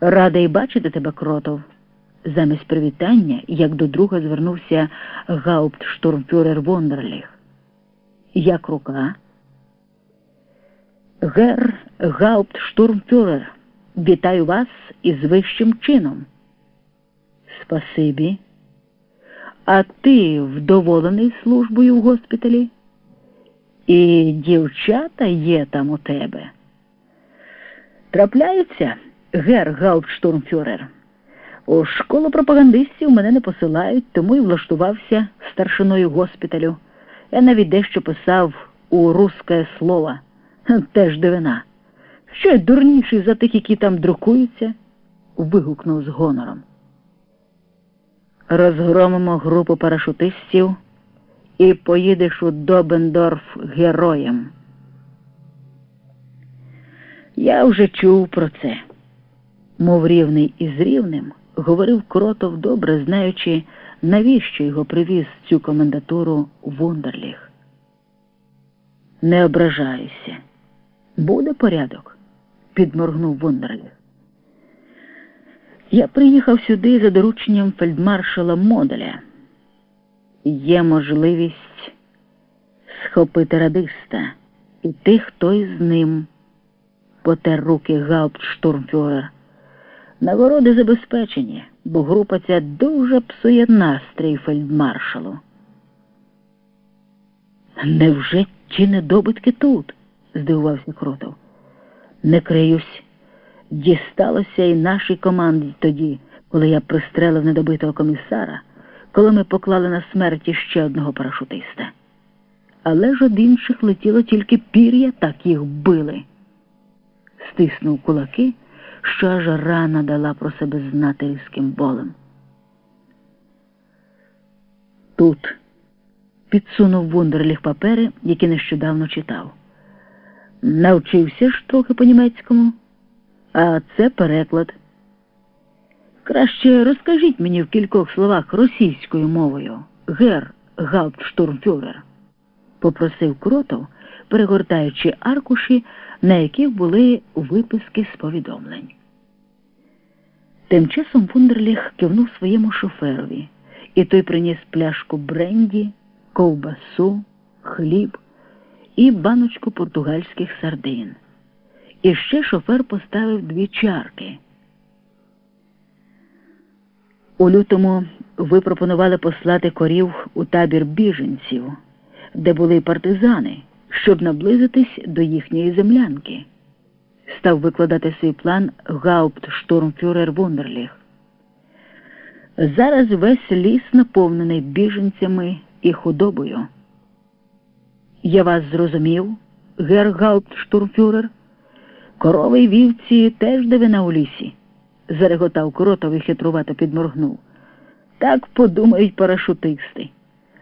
Радий бачити тебе, кротов. Замість привітання, як до друга звернувся гауптштурмфюрер Вондерліх. Як рука? Гер гауптштурмфюрер, вітаю вас із вищим чином. Спасибі. А ти вдоволений службою в госпіталі? І дівчата є там у тебе. Трапляється, гер гауптштурмфюрер. У школу пропагандистів мене не посилають, тому і влаштувався старшиною госпіталю. Я навіть дещо писав у русське слово. Теж дивина. Що я дурніший за тих, які там друкуються? вигукнув з гонором. Розгромимо групу парашутистів і поїдеш у Добендорф героєм. Я вже чув про це. Мов рівний із рівним, говорив Кротов, добре знаючи, навіщо його привіз цю комендатуру Вундерліх. Не ображаюся. Буде порядок, підморгнув Вундерліх. Я приїхав сюди за дорученням фельдмаршала Моделя. Є можливість схопити радиста і тих, хто із ним потер руки гауптштурмфюрер. Нагороди забезпечені, бо група ця дуже псує настрій фельдмаршалу. Невже ті недобитки тут? здивувався Кротов. Не криюсь. Дісталося і нашій команді тоді, коли я пристрелив недобитого комісара, коли ми поклали на смерті ще одного парашутиста. Але ж од інших летіло тільки пір'я, так їх били. Стиснув кулаки, що аж рана дала про себе знати різким болем. Тут підсунув Вундерліх папери, які нещодавно читав. Навчився ж трохи по-німецькому, а це переклад. Краще розкажіть мені в кількох словах російською мовою, гер Гауптштурмфюрер, попросив Кротов, перегортаючи аркуші, на яких були виписки з повідомлень. Тим часом Вундерліх кивнув своєму шоферові, і той приніс пляшку бренді, ковбасу, хліб і баночку португальських сардин. І ще шофер поставив дві чарки. У лютому ви пропонували послати корів у табір біженців, де були партизани, щоб наблизитись до їхньої землянки. Став викладати свій план гауптштурмфюрер Вундерліх. Зараз весь ліс наповнений біженцями і худобою. Я вас зрозумів, гер гауптштурмфюрер. Корови й вівці теж дивина у лісі, зареготав Кротов і хитрувато підморгнув. Так подумають парашутисти.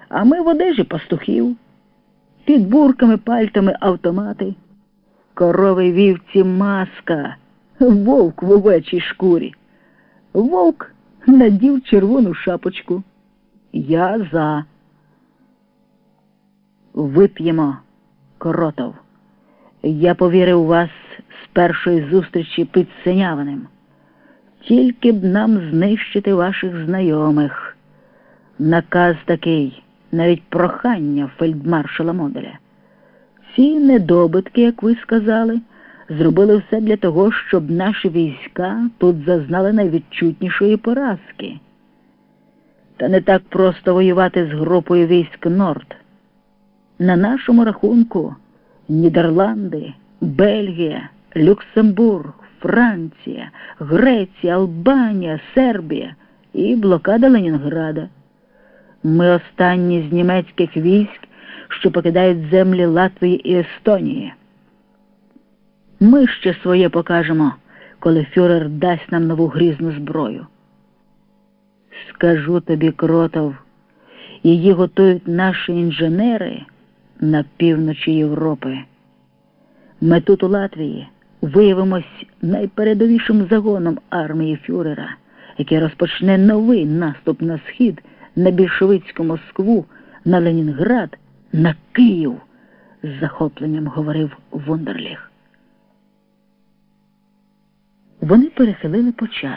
А ми в одежі пастухів, під бурками, пальтами автомати. Корови вівці маска, вовк в овечій шкурі. Вовк надів червону шапочку. Я за. Вип'ємо, Кротов. Я повірив вас з першої зустрічі під Синявиним. Тільки б нам знищити ваших знайомих. Наказ такий, навіть прохання фельдмаршала Моделя. Ці недобитки, як ви сказали, зробили все для того, щоб наші війська тут зазнали найвідчутнішої поразки. Та не так просто воювати з групою військ Норд. На нашому рахунку Нідерланди, Бельгія, Люксембург, Франція, Греція, Албанія, Сербія і блокада Ленінграда. Ми останні з німецьких військ, що покидають землі Латвії і Естонії. Ми ще своє покажемо, коли фюрер дасть нам нову грізну зброю. Скажу тобі, Кротов, її готують наші інженери на півночі Європи. Ми тут у Латвії виявимось найпередовішим загоном армії Фюрера, який розпочне новий наступ на схід на більшовицьку Москву, на Ленінград, на Київ, з захопленням говорив Вундерліх. Вони перехилили початок.